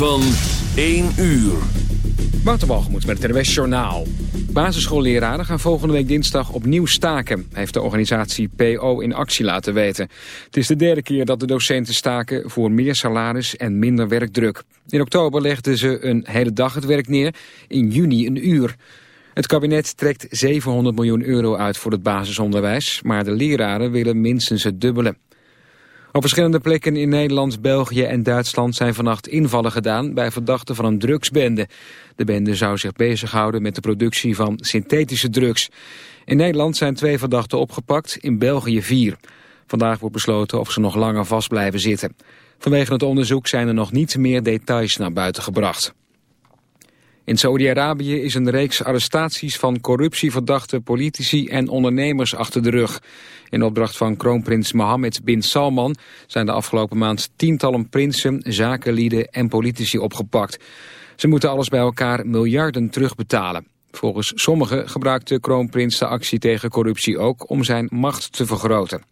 Van 1 uur. Waterbalgemoed met het NWS Journaal. Basisschoolleraren gaan volgende week dinsdag opnieuw staken... heeft de organisatie PO in actie laten weten. Het is de derde keer dat de docenten staken voor meer salaris en minder werkdruk. In oktober legden ze een hele dag het werk neer, in juni een uur. Het kabinet trekt 700 miljoen euro uit voor het basisonderwijs... maar de leraren willen minstens het dubbele. Op verschillende plekken in Nederland, België en Duitsland zijn vannacht invallen gedaan bij verdachten van een drugsbende. De bende zou zich bezighouden met de productie van synthetische drugs. In Nederland zijn twee verdachten opgepakt, in België vier. Vandaag wordt besloten of ze nog langer vast blijven zitten. Vanwege het onderzoek zijn er nog niet meer details naar buiten gebracht. In Saudi-Arabië is een reeks arrestaties van corruptieverdachte politici en ondernemers achter de rug. In opdracht van kroonprins Mohammed bin Salman zijn de afgelopen maand tientallen prinsen, zakenlieden en politici opgepakt. Ze moeten alles bij elkaar miljarden terugbetalen. Volgens sommigen gebruikt de kroonprins de actie tegen corruptie ook om zijn macht te vergroten.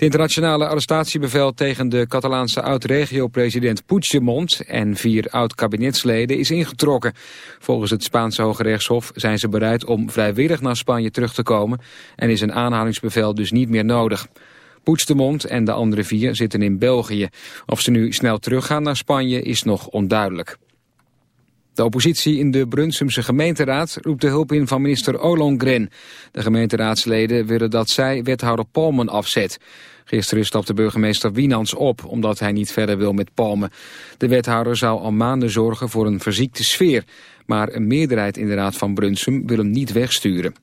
Het internationale arrestatiebevel tegen de Catalaanse oud-regio-president Puigdemont en vier oud-kabinetsleden is ingetrokken. Volgens het Spaanse Hoge Rechtshof zijn ze bereid om vrijwillig naar Spanje terug te komen en is een aanhalingsbevel dus niet meer nodig. Puigdemont en de andere vier zitten in België. Of ze nu snel teruggaan naar Spanje is nog onduidelijk. De oppositie in de Brunsumse gemeenteraad roept de hulp in van minister Ollongren. De gemeenteraadsleden willen dat zij wethouder Palmen afzet. Gisteren stapte burgemeester Wienans op omdat hij niet verder wil met Palmen. De wethouder zou al maanden zorgen voor een verziekte sfeer. Maar een meerderheid in de raad van Brunsum wil hem niet wegsturen.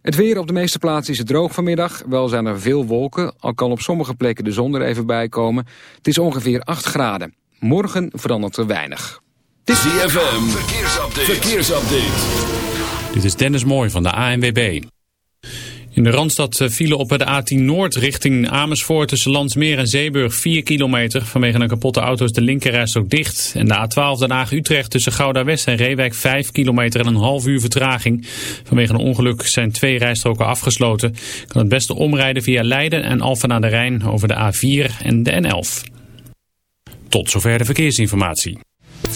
Het weer op de meeste plaatsen is het droog vanmiddag. Wel zijn er veel wolken, al kan op sommige plekken de zon er even bij komen. Het is ongeveer 8 graden. Morgen verandert er weinig. ZFM, verkeersupdate. verkeersupdate. Dit is Dennis Mooij van de ANWB. In de Randstad eh, vielen op de A10 Noord richting Amersfoort tussen Landsmeer en Zeeburg 4 kilometer. Vanwege een kapotte auto is de linkerreis ook dicht. En de A12 Den Haag-Utrecht tussen Gouda West en Reewijk 5 kilometer en een half uur vertraging. Vanwege een ongeluk zijn twee rijstroken afgesloten. Kan het beste omrijden via Leiden en Alphen aan de Rijn over de A4 en de N11. Tot zover de verkeersinformatie.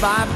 vibe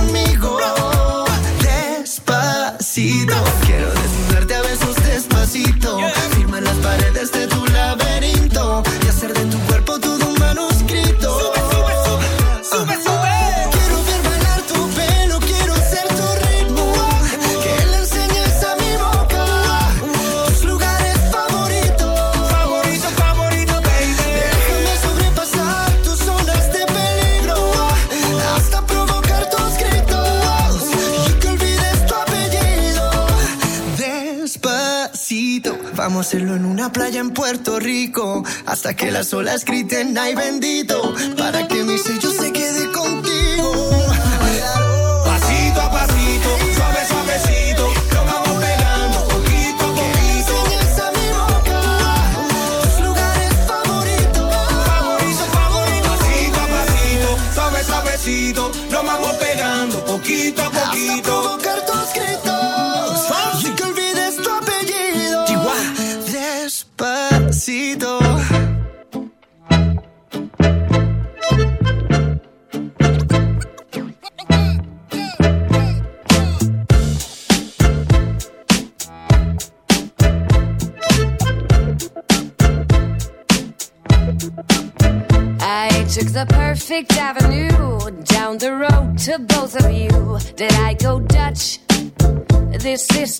En Puerto Rico hasta que las olas griten ay bendito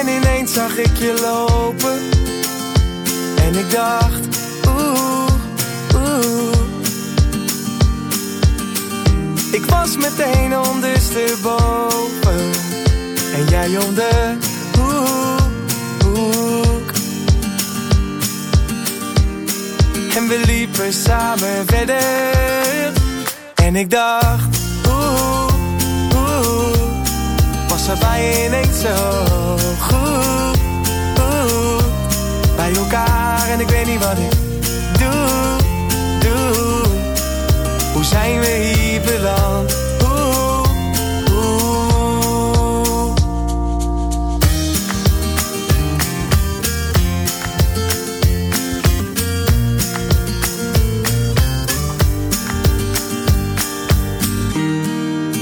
En ineens zag ik je lopen. En ik dacht, oeh, oeh. Ik was meteen ondersteboven. En jij om de hoek. En we liepen samen verder. En ik dacht, Was er ineens zo goed Bij elkaar en ik weet niet wat ik doe, doe Hoe zijn we hier beland?